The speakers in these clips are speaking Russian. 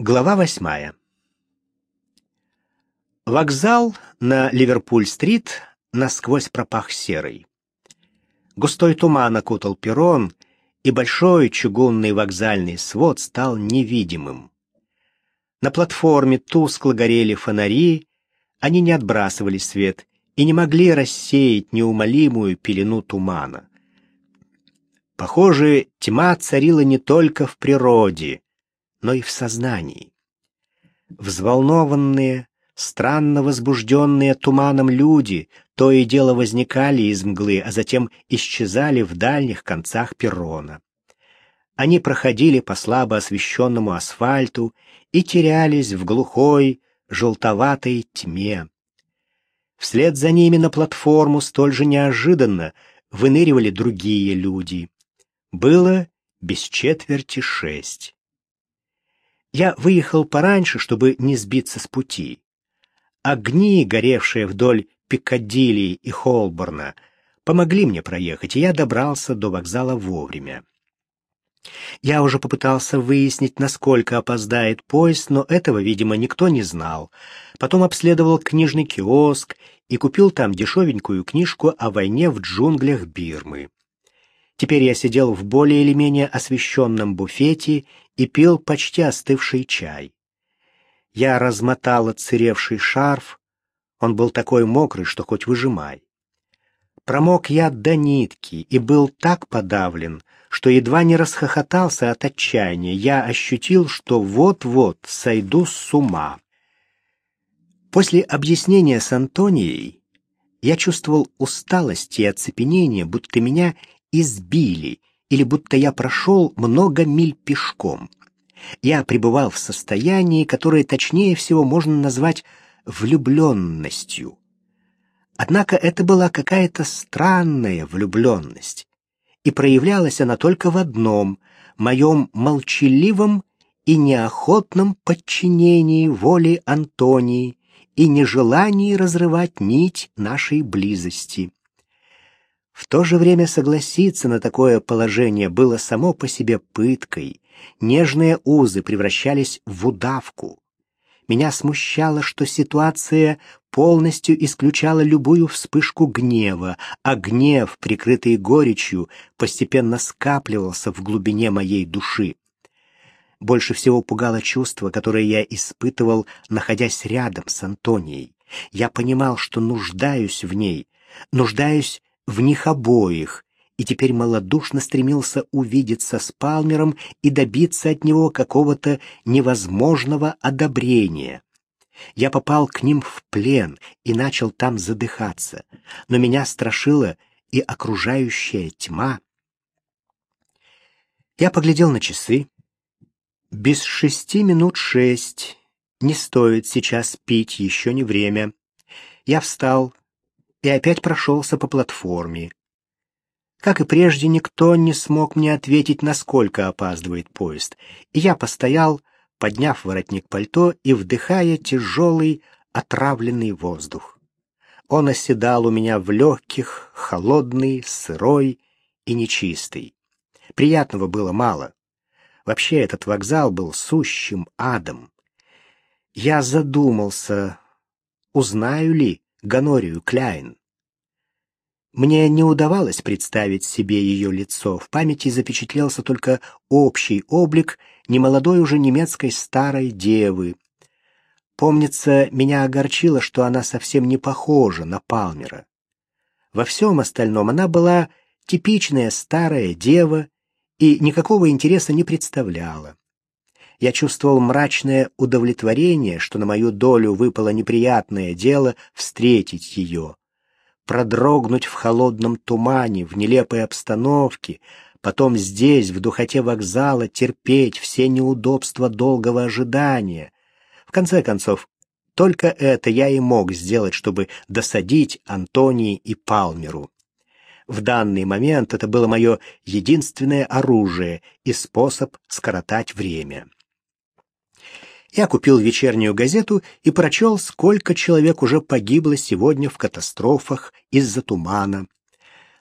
Глава восьмая. Вокзал на Ливерпуль-стрит насквозь пропах серой. Густой туман окутал перрон, и большой чугунный вокзальный свод стал невидимым. На платформе тускло горели фонари, они не отбрасывали свет и не могли рассеять неумолимую пелену тумана. Похоже, тьма царила не только в природе, но и в сознании. Взволнованные, странно возбужденные туманом люди то и дело возникали из мглы, а затем исчезали в дальних концах перрона. Они проходили по слабо освещенному асфальту и терялись в глухой, желтоватой тьме. Вслед за ними на платформу столь же неожиданно выныривали другие люди. Было без четверти шесть. Я выехал пораньше, чтобы не сбиться с пути. Огни, горевшие вдоль Пикадилли и Холборна, помогли мне проехать, и я добрался до вокзала вовремя. Я уже попытался выяснить, насколько опоздает поезд, но этого, видимо, никто не знал. Потом обследовал книжный киоск и купил там дешевенькую книжку о войне в джунглях Бирмы. Теперь я сидел в более или менее освещенном буфете и пил почти остывший чай. Я размотал отсыревший шарф, он был такой мокрый, что хоть выжимай. Промок я до нитки и был так подавлен, что едва не расхохотался от отчаяния. Я ощутил, что вот-вот сойду с ума. После объяснения с Антонией я чувствовал усталость и оцепенение, будто меня избили или будто я прошел много миль пешком. Я пребывал в состоянии, которое точнее всего можно назвать влюбленностью. Однако это была какая-то странная влюбленность, и проявлялась она только в одном — моем молчаливом и неохотном подчинении воле Антонии и нежелании разрывать нить нашей близости. В то же время согласиться на такое положение было само по себе пыткой. Нежные узы превращались в удавку. Меня смущало, что ситуация полностью исключала любую вспышку гнева, а гнев, прикрытый горечью, постепенно скапливался в глубине моей души. Больше всего пугало чувство, которое я испытывал, находясь рядом с Антонией. Я понимал, что нуждаюсь в ней, нуждаюсь в них обоих, и теперь малодушно стремился увидеться с Палмером и добиться от него какого-то невозможного одобрения. Я попал к ним в плен и начал там задыхаться, но меня страшила и окружающая тьма. Я поглядел на часы. Без шести минут шесть. Не стоит сейчас пить, еще не время. Я встал, и опять прошелся по платформе. Как и прежде, никто не смог мне ответить, насколько опаздывает поезд, и я постоял, подняв воротник пальто и вдыхая тяжелый, отравленный воздух. Он оседал у меня в легких, холодный, сырой и нечистый. Приятного было мало. Вообще этот вокзал был сущим адом. Я задумался, узнаю ли, Ганорию Кляйн. Мне не удавалось представить себе ее лицо, в памяти запечатлелся только общий облик немолодой уже немецкой старой девы. Помнится, меня огорчило, что она совсем не похожа на Палмера. Во всем остальном она была типичная старая дева и никакого интереса не представляла. Я чувствовал мрачное удовлетворение, что на мою долю выпало неприятное дело встретить ее. Продрогнуть в холодном тумане, в нелепой обстановке, потом здесь, в духоте вокзала, терпеть все неудобства долгого ожидания. В конце концов, только это я и мог сделать, чтобы досадить Антонии и Палмеру. В данный момент это было мое единственное оружие и способ скоротать время. Я купил вечернюю газету и прочел, сколько человек уже погибло сегодня в катастрофах из-за тумана.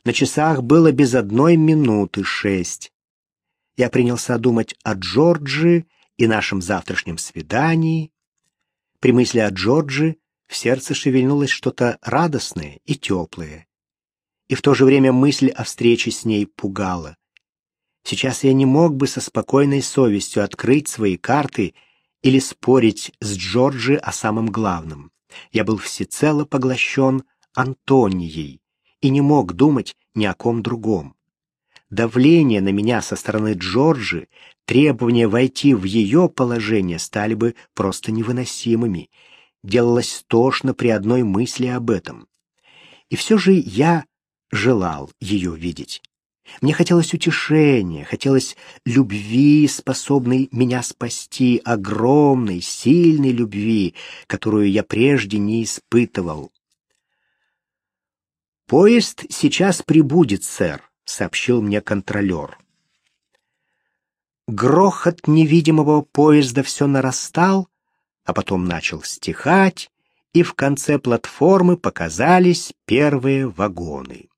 На часах было без одной минуты шесть. Я принялся думать о Джорджи и нашем завтрашнем свидании. При мысли о Джорджи в сердце шевельнулось что-то радостное и теплое. И в то же время мысль о встрече с ней пугала. Сейчас я не мог бы со спокойной совестью открыть свои карты или спорить с Джорджи о самом главном. Я был всецело поглощен Антонией и не мог думать ни о ком другом. Давление на меня со стороны Джорджи, требования войти в ее положение стали бы просто невыносимыми. Делалось тошно при одной мысли об этом. И все же я желал ее видеть. Мне хотелось утешения, хотелось любви, способной меня спасти, огромной, сильной любви, которую я прежде не испытывал. «Поезд сейчас прибудет, сэр», — сообщил мне контролер. Грохот невидимого поезда все нарастал, а потом начал стихать, и в конце платформы показались первые вагоны.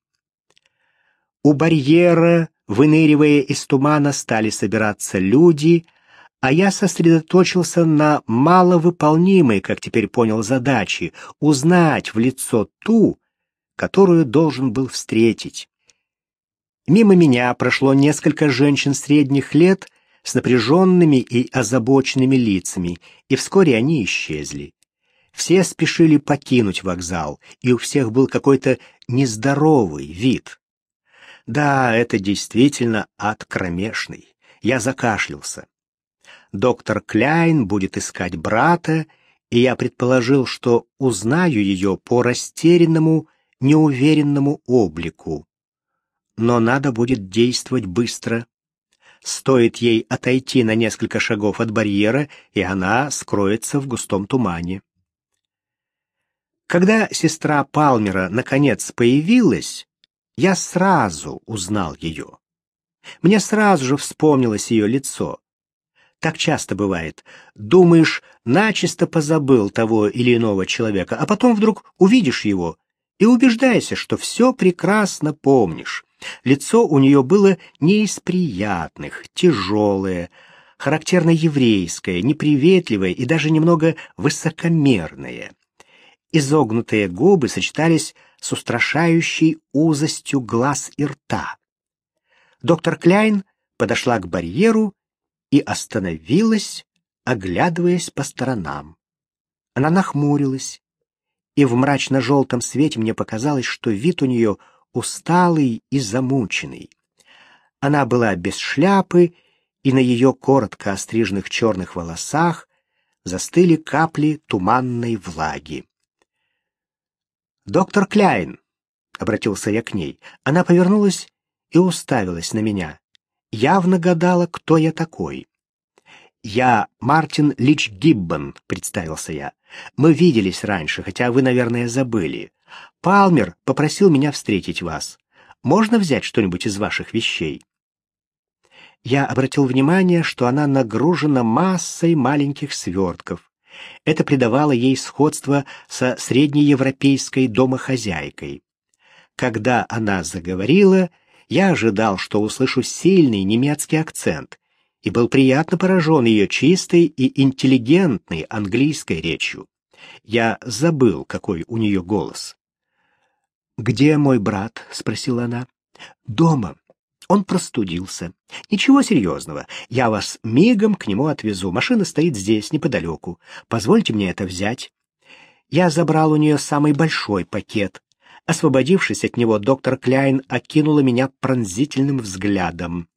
У барьера, выныривая из тумана, стали собираться люди, а я сосредоточился на маловыполнимой, как теперь понял, задаче — узнать в лицо ту, которую должен был встретить. Мимо меня прошло несколько женщин средних лет с напряженными и озабоченными лицами, и вскоре они исчезли. Все спешили покинуть вокзал, и у всех был какой-то нездоровый вид. Да, это действительно ад кромешный. Я закашлялся. Доктор Кляйн будет искать брата, и я предположил, что узнаю ее по растерянному, неуверенному облику. Но надо будет действовать быстро. Стоит ей отойти на несколько шагов от барьера, и она скроется в густом тумане. Когда сестра Палмера наконец появилась, я сразу узнал ее. Мне сразу же вспомнилось ее лицо. Так часто бывает. Думаешь, начисто позабыл того или иного человека, а потом вдруг увидишь его и убеждаешься, что все прекрасно помнишь. Лицо у нее было не из приятных, тяжелое, характерно еврейское, неприветливое и даже немного высокомерное. Изогнутые губы сочетались с устрашающей узостью глаз и рта. Доктор Кляйн подошла к барьеру и остановилась, оглядываясь по сторонам. Она нахмурилась, и в мрачно-желтом свете мне показалось, что вид у нее усталый и замученный. Она была без шляпы, и на ее коротко остриженных черных волосах застыли капли туманной влаги. «Доктор Кляйн!» — обратился я к ней. Она повернулась и уставилась на меня. Явно гадала, кто я такой. «Я Мартин Лич Гиббон», — представился я. «Мы виделись раньше, хотя вы, наверное, забыли. Палмер попросил меня встретить вас. Можно взять что-нибудь из ваших вещей?» Я обратил внимание, что она нагружена массой маленьких свертков. Это придавало ей сходство со среднеевропейской домохозяйкой. Когда она заговорила, я ожидал, что услышу сильный немецкий акцент, и был приятно поражен ее чистой и интеллигентной английской речью. Я забыл, какой у нее голос. «Где мой брат?» — спросила она. «Дома. Он простудился. Ничего серьезного. Я вас мигом к нему отвезу. Машина стоит здесь, неподалеку. Позвольте мне это взять. Я забрал у нее самый большой пакет. Освободившись от него, доктор Кляйн окинула меня пронзительным взглядом.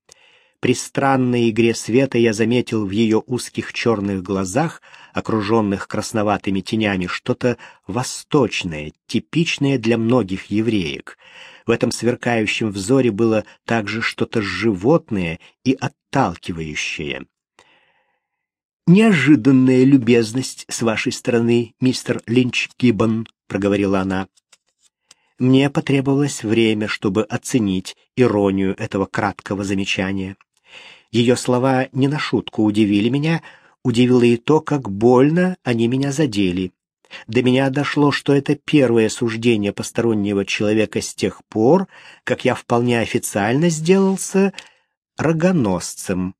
При странной игре света я заметил в ее узких черных глазах, окруженных красноватыми тенями, что-то восточное, типичное для многих евреек — в этом сверкающем взоре было также что-то животное и отталкивающее. «Неожиданная любезность с вашей стороны, мистер Линч Гиббон», — проговорила она. Мне потребовалось время, чтобы оценить иронию этого краткого замечания. Ее слова не на шутку удивили меня, удивило и то, как больно они меня задели. До меня дошло, что это первое суждение постороннего человека с тех пор, как я вполне официально сделался рогоносцем.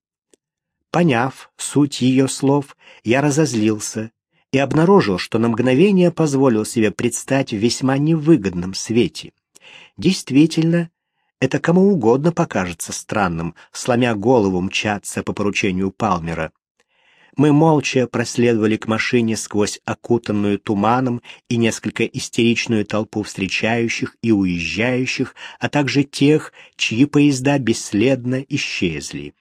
Поняв суть ее слов, я разозлился и обнаружил, что на мгновение позволил себе предстать в весьма невыгодном свете. Действительно, это кому угодно покажется странным, сломя голову мчаться по поручению Палмера. Мы молча проследовали к машине сквозь окутанную туманом и несколько истеричную толпу встречающих и уезжающих, а также тех, чьи поезда бесследно исчезли.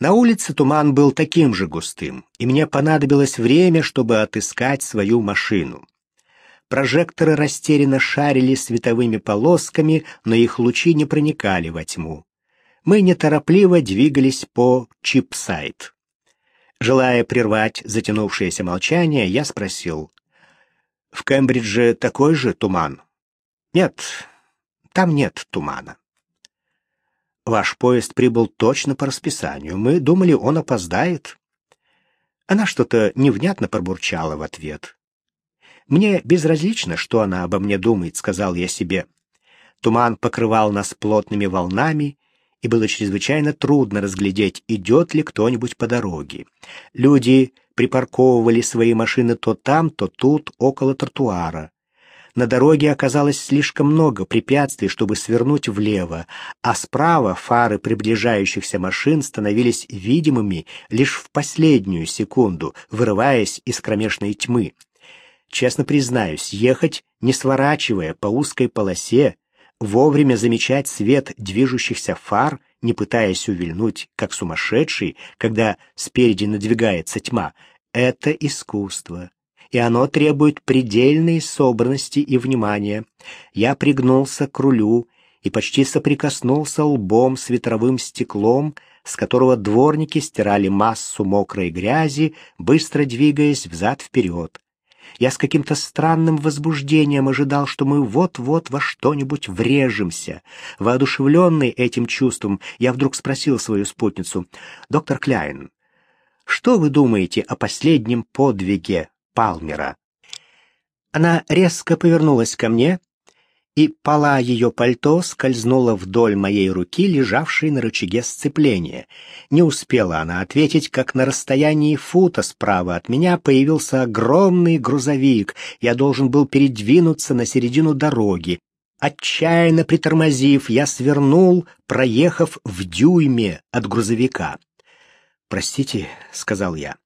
На улице туман был таким же густым, и мне понадобилось время, чтобы отыскать свою машину. Прожекторы растерянно шарили световыми полосками, но их лучи не проникали во тьму. Мы неторопливо двигались по чипсайт. Желая прервать затянувшееся молчание, я спросил. «В Кембридже такой же туман?» «Нет, там нет тумана». «Ваш поезд прибыл точно по расписанию. Мы думали, он опоздает». Она что-то невнятно пробурчала в ответ. «Мне безразлично, что она обо мне думает», — сказал я себе. Туман покрывал нас плотными волнами, и было чрезвычайно трудно разглядеть, идет ли кто-нибудь по дороге. Люди припарковывали свои машины то там, то тут, около тротуара. На дороге оказалось слишком много препятствий, чтобы свернуть влево, а справа фары приближающихся машин становились видимыми лишь в последнюю секунду, вырываясь из кромешной тьмы. Честно признаюсь, ехать, не сворачивая по узкой полосе, вовремя замечать свет движущихся фар, не пытаясь увильнуть, как сумасшедший, когда спереди надвигается тьма, это искусство, и оно требует предельной собранности и внимания. Я пригнулся к рулю и почти соприкоснулся лбом с ветровым стеклом, с которого дворники стирали массу мокрой грязи, быстро двигаясь взад-вперед. Я с каким-то странным возбуждением ожидал, что мы вот-вот во что-нибудь врежемся. Воодушевленный этим чувством, я вдруг спросил свою спутницу, «Доктор Кляйн, что вы думаете о последнем подвиге Палмера?» Она резко повернулась ко мне и пола ее пальто скользнула вдоль моей руки, лежавшей на рычаге сцепления. Не успела она ответить, как на расстоянии фута справа от меня появился огромный грузовик. Я должен был передвинуться на середину дороги. Отчаянно притормозив, я свернул, проехав в дюйме от грузовика. «Простите», — сказал я.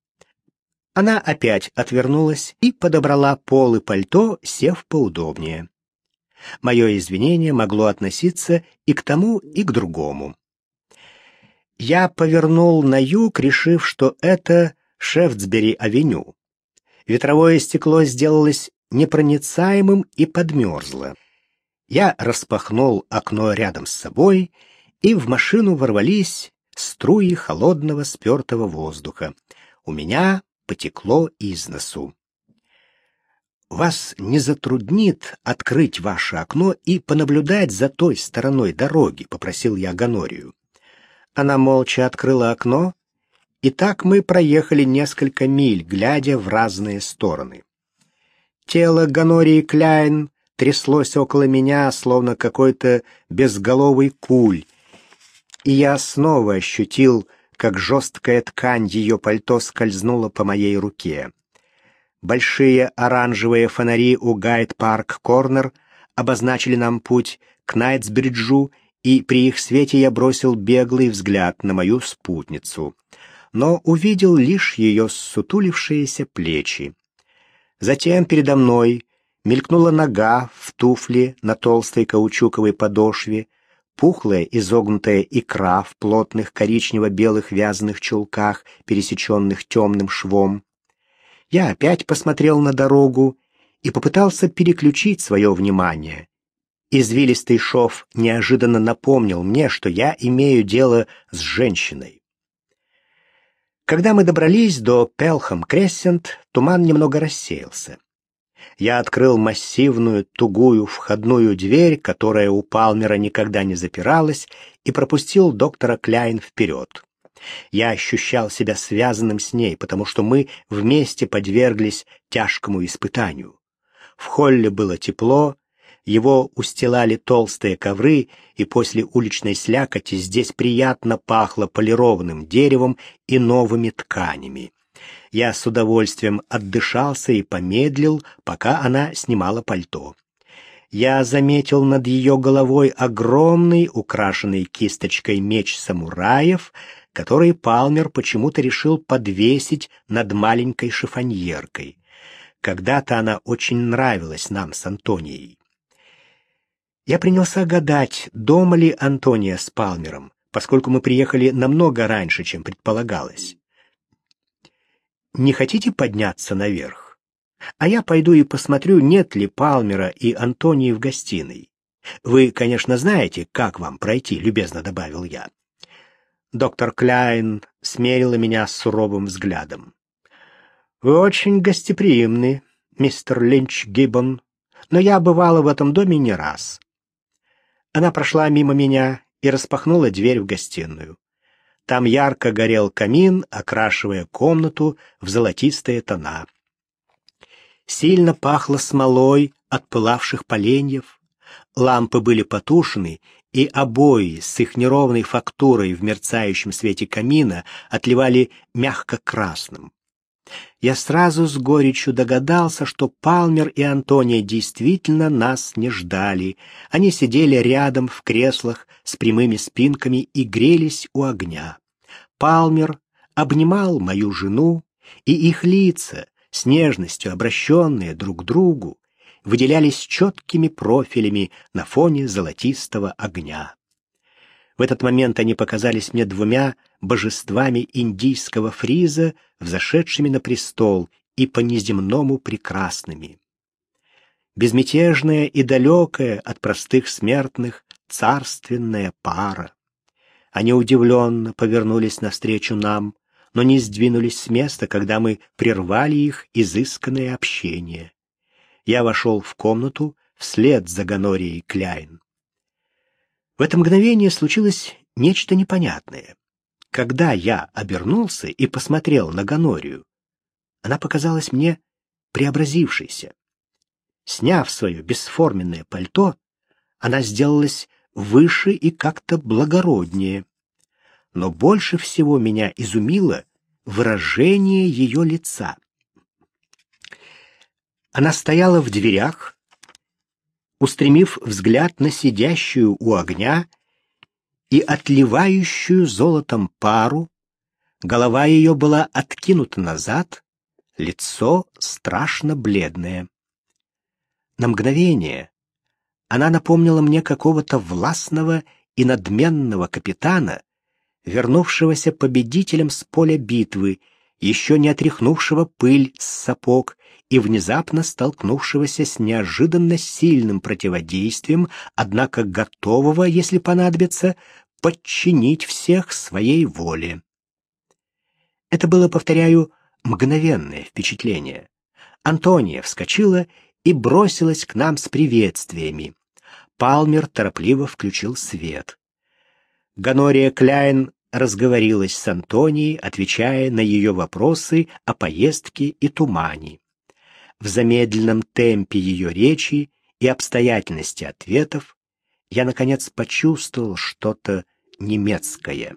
Она опять отвернулась и подобрала полы пальто, сев поудобнее. Мое извинение могло относиться и к тому, и к другому. Я повернул на юг, решив, что это Шефтсбери-авеню. Ветровое стекло сделалось непроницаемым и подмерзло. Я распахнул окно рядом с собой, и в машину ворвались струи холодного спертого воздуха. У меня потекло из носу вас не затруднит открыть ваше окно и понаблюдать за той стороной дороги, попросил я Ганорию. Она молча открыла окно, и так мы проехали несколько миль, глядя в разные стороны. Тело Ганории Кляйн тряслось около меня, словно какой-то безголовый куль, и я снова ощутил, как жесткая ткань ее пальто скользнула по моей руке. Большие оранжевые фонари у Гайд-парк-корнер обозначили нам путь к Найтсбриджу, и при их свете я бросил беглый взгляд на мою спутницу, но увидел лишь ее сутулившиеся плечи. Затем передо мной мелькнула нога в туфле на толстой каучуковой подошве, пухлая изогнутая икра в плотных коричнево-белых вязаных чулках, пересеченных темным швом. Я опять посмотрел на дорогу и попытался переключить свое внимание. Извилистый шов неожиданно напомнил мне, что я имею дело с женщиной. Когда мы добрались до Пелхам-Крессент, туман немного рассеялся. Я открыл массивную, тугую входную дверь, которая у Палмера никогда не запиралась, и пропустил доктора Кляйн вперед. Я ощущал себя связанным с ней, потому что мы вместе подверглись тяжкому испытанию. В холле было тепло, Его устилали толстые ковры, и после уличной слякоти здесь приятно пахло полированным деревом и новыми тканями. Я с удовольствием отдышался и помедлил, пока она снимала пальто. Я заметил над ее головой огромный, украшенный кисточкой меч самураев, который Палмер почему-то решил подвесить над маленькой шифоньеркой. Когда-то она очень нравилась нам с Антонией. Я принялся гадать, дома ли Антония с Палмером, поскольку мы приехали намного раньше, чем предполагалось. «Не хотите подняться наверх? А я пойду и посмотрю, нет ли Палмера и Антонии в гостиной. Вы, конечно, знаете, как вам пройти», — любезно добавил я. Доктор Кляйн смерила меня суровым взглядом. «Вы очень гостеприимны, мистер Линч Гиббон, но я бывала в этом доме не раз. Она прошла мимо меня и распахнула дверь в гостиную. Там ярко горел камин, окрашивая комнату в золотистые тона. Сильно пахло смолой от пылавших поленьев. Лампы были потушены, и обои с их неровной фактурой в мерцающем свете камина отливали мягко-красным. Я сразу с горечью догадался, что Палмер и Антония действительно нас не ждали. Они сидели рядом в креслах с прямыми спинками и грелись у огня. Палмер обнимал мою жену, и их лица, с нежностью обращенные друг к другу, выделялись четкими профилями на фоне золотистого огня. В этот момент они показались мне двумя божествами индийского фриза, взошедшими на престол и по-неземному прекрасными. Безмятежная и далекая от простых смертных царственная пара. Они удивленно повернулись навстречу нам, но не сдвинулись с места, когда мы прервали их изысканное общение. Я вошел в комнату вслед за Ганорией Кляйн. В это мгновение случилось нечто непонятное. Когда я обернулся и посмотрел на Ганорию, она показалась мне преобразившейся. Сняв свое бесформенное пальто, она сделалась выше и как-то благороднее. Но больше всего меня изумило выражение ее лица. Она стояла в дверях, устремив взгляд на сидящую у огня и отливающую золотом пару, голова ее была откинута назад, лицо страшно бледное. На мгновение она напомнила мне какого-то властного и надменного капитана, вернувшегося победителем с поля битвы, еще не отряхнувшего пыль с сапог и внезапно столкнувшегося с неожиданно сильным противодействием, однако готового, если понадобится, подчинить всех своей воле. Это было, повторяю, мгновенное впечатление. Антония вскочила и бросилась к нам с приветствиями. Палмер торопливо включил свет. Ганория Кляйн разговорилась с Антонией, отвечая на ее вопросы о поездке и тумане. В замедленном темпе ее речи и обстоятельности ответов я, наконец, почувствовал что-то немецкое.